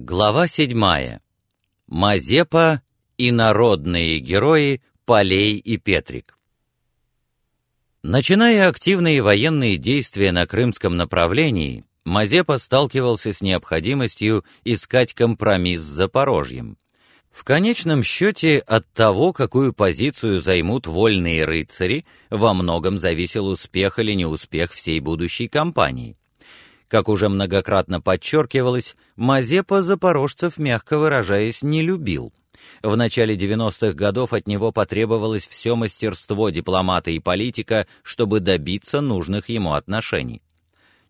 Глава седьмая. Мазепа и народные герои Полей и Петрик. Начиная активные военные действия на крымском направлении, Мазепа сталкивался с необходимостью искать компромисс с Запорожьем. В конечном счете от того, какую позицию займут вольные рыцари, во многом зависел успех или неуспех всей будущей кампании. Как уже многократно подчеркивалось, Мазепа запорожцев, мягко выражаясь, не любил. В начале 90-х годов от него потребовалось все мастерство дипломата и политика, чтобы добиться нужных ему отношений.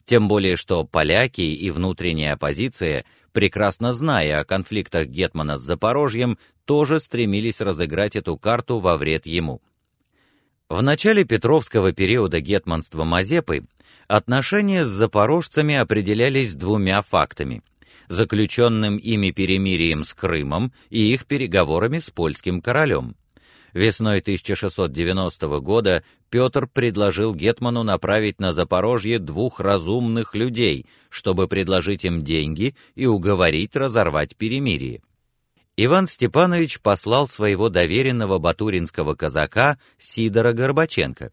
Тем более что поляки и внутренняя оппозиция, прекрасно зная о конфликтах гетмана с Запорожьем, тоже стремились разыграть эту карту во вред ему. В начале Петровского периода гетманства Мазепы Отношения с запорожцами определялись двумя фактами: заключенным ими перемирием с Крымом и их переговорами с польским королем. Весной 1690 года Петр предложил гетману направить на Запорожье двух разумных людей, чтобы предложить им деньги и уговорить разорвать перемирие. Иван Степанович послал своего доверенного батуринского казака Сидора Горбаченко.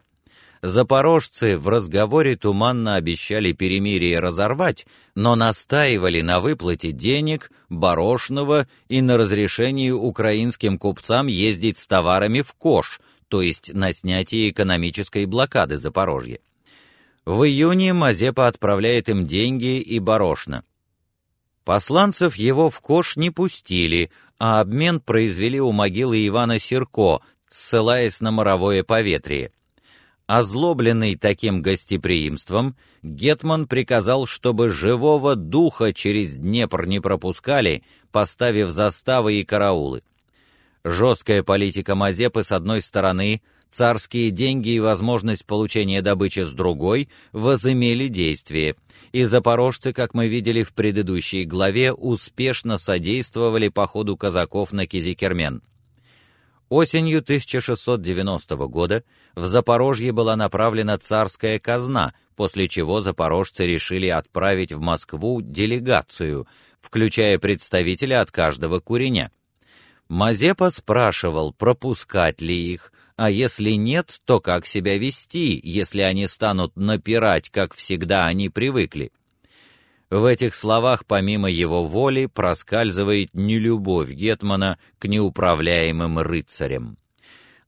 Запорожцы в разговоре туманно обещали перемирие разорвать, но настаивали на выплате денег, борошного и на разрешении украинским купцам ездить с товарами в Кош, то есть на снятие экономической блокады Запорожья. В июне Мазепа отправляет им деньги и борошно. Посланцев его в Кош не пустили, а обмен произвели у могилы Ивана Сирко, ссылаясь на моровое поветрие. Озлобленный таким гостеприимством, гетман приказал, чтобы живого духа через Днепр не пропускали, поставив заставы и караулы. Жесткая политика Мазепы с одной стороны, царские деньги и возможность получения добычи с другой возымели действие. И запорожцы, как мы видели в предыдущей главе, успешно содействовали походу казаков на Кизикермен. Осенью 1690 года в Запорожье была направлена царская казна, после чего запорожцы решили отправить в Москву делегацию, включая представителя от каждого куреня. Мазепа спрашивал, пропускать ли их, а если нет, то как себя вести, если они станут напирать, как всегда они привыкли. В этих словах помимо его воли проскальзывает нелюбовь гетмана к неуправляемым рыцарям.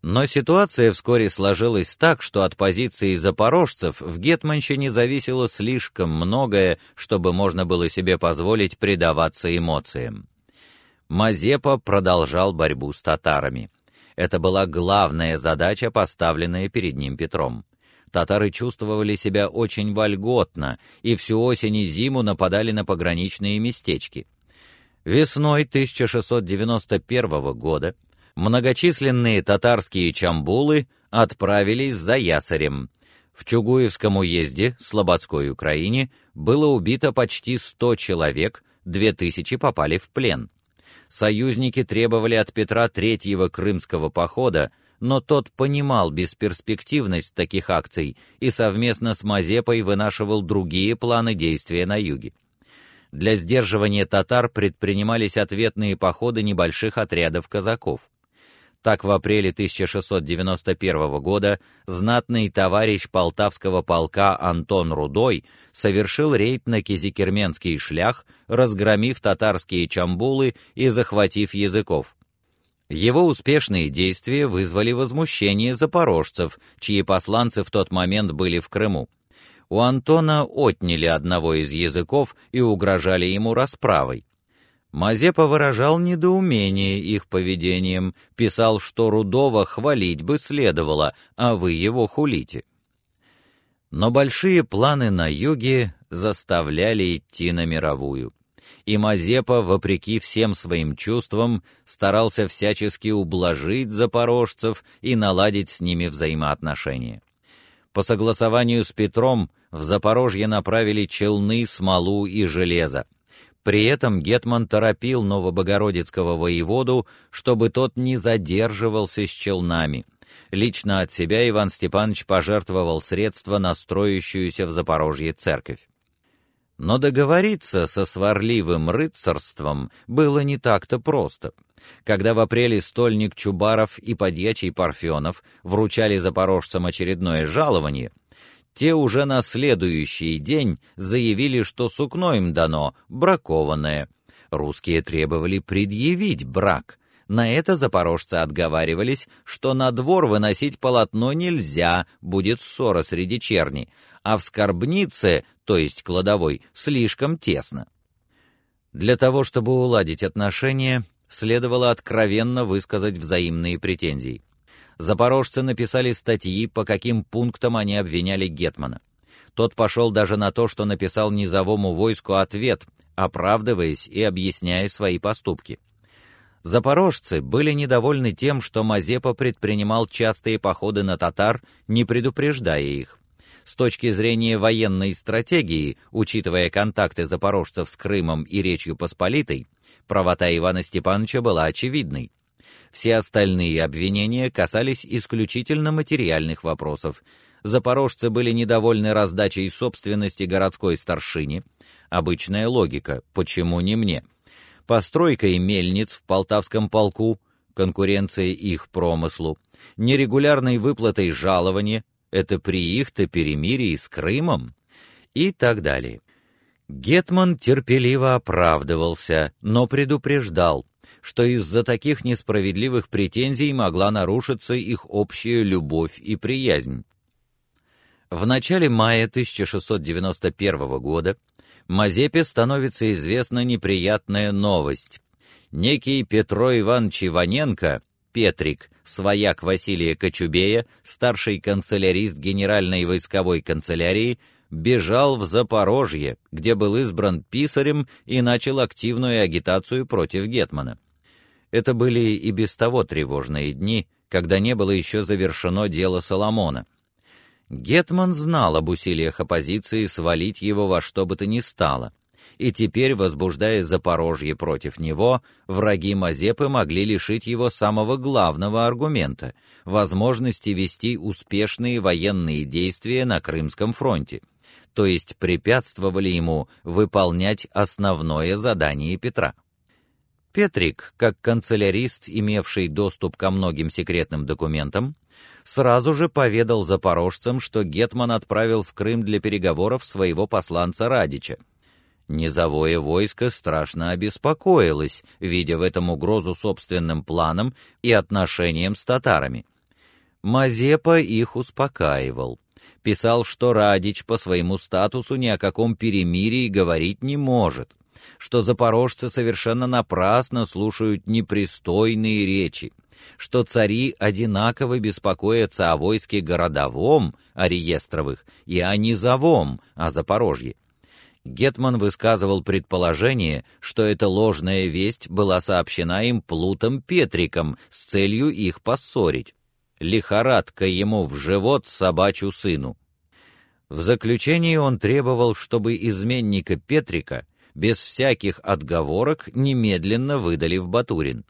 Но ситуация вскоре сложилась так, что от позиции запорожцев в гетманщине зависело слишком многое, чтобы можно было себе позволить предаваться эмоциям. Мазепа продолжал борьбу с татарами. Это была главная задача, поставленная перед ним Петром татары чувствовали себя очень вольготно и всю осень и зиму нападали на пограничные местечки. Весной 1691 года многочисленные татарские чамбулы отправились за Ясарем. В Чугуевском уезде, Слободской Украине, было убито почти 100 человек, 2000 попали в плен. Союзники требовали от Петра третьего крымского похода, но тот понимал бесперспективность таких акций и совместно с Мазепой вынашивал другие планы действия на юге. Для сдерживания татар предпринимались ответные походы небольших отрядов казаков. Так в апреле 1691 года знатный товарищ Полтавского полка Антон Рудой совершил рейд на Кизикерменский шлях, разгромив татарские чамбулы и захватив языков. Его успешные действия вызвали возмущение запорожцев, чьи посланцы в тот момент были в Крыму. У Антона отняли одного из языков и угрожали ему расправой. Мазепа выражал недоумение их поведением, писал, что Рудова хвалить бы следовало, а вы его хулите. Но большие планы на юге заставляли идти на мировую и Мазепа, вопреки всем своим чувствам, старался всячески ублажить запорожцев и наладить с ними взаимоотношения. По согласованию с Петром в Запорожье направили челны, смолу и железо. При этом гетман торопил новобогородицкого воеводу, чтобы тот не задерживался с челнами. Лично от себя Иван Степанович пожертвовал средства на строящуюся в Запорожье церковь. Но договориться со сварливым рыцарством было не так-то просто. Когда в апреле стольник Чубаров и подьячий Парфенов вручали запорожцам очередное жалование, те уже на следующий день заявили, что сукно им дано бракованное. Русские требовали предъявить брак. На это запорожцы отговаривались, что на двор выносить полотно нельзя, будет ссора среди черни, а в скорбнице, то есть кладовой, слишком тесно. Для того, чтобы уладить отношения, следовало откровенно высказать взаимные претензии запорожцы написали статьи, по каким пунктам они обвиняли гетмана. Тот пошел даже на то, что написал низовому войску ответ, оправдываясь и объясняя свои поступки. Запорожцы были недовольны тем, что Мазепа предпринимал частые походы на татар, не предупреждая их. С точки зрения военной стратегии, учитывая контакты запорожцев с Крымом и Речью Посполитой, правота Ивана Степановича была очевидной. Все остальные обвинения касались исключительно материальных вопросов. Запорожцы были недовольны раздачей собственности городской старшине. Обычная логика: почему не мне? Постройкой мельниц в Полтавском полку, конкуренция их промыслу, нерегулярной выплатой жалования это при их-то перемирии с Крымом и так далее. Гетман терпеливо оправдывался, но предупреждал: что из-за таких несправедливых претензий могла нарушиться их общая любовь и приязнь. В начале мая 1691 года Мазепе становится известна неприятная новость. Некий Петро Иванович Иваненко, Петрик, свояк Василия Кочубея, старший канцелярист Генеральной войсковой канцелярии, бежал в Запорожье, где был избран писарем и начал активную агитацию против гетмана. Это были и без того тревожные дни, когда не было еще завершено дело Соломона. Гетман знал об усилиях оппозиции свалить его во что бы то ни стало, и теперь, возбуждая Запорожье против него, враги Мазепы могли лишить его самого главного аргумента возможности вести успешные военные действия на Крымском фронте, то есть препятствовали ему выполнять основное задание Петра. Петрик, как канцелярист, имевший доступ ко многим секретным документам, сразу же поведал запорожцам, что гетман отправил в Крым для переговоров своего посланца Радича. Низовое войско страшно обеспокоилось, видя в этом угрозу собственным планам и отношениям с татарами. Мазепа их успокаивал. Писал, что Радич по своему статусу ни о каком перемирии говорить не может что запорожцы совершенно напрасно слушают непристойные речи, что цари одинаково беспокоятся о войске городовом, о реестровых, и о низовом, о Запорожье. Гетман высказывал предположение, что эта ложная весть была сообщена им Плутом Петриком с целью их поссорить. Лихорадка ему в живот собачью сыну. В заключении он требовал, чтобы изменника Петрика без всяких отговорок немедленно выдали в Батурин.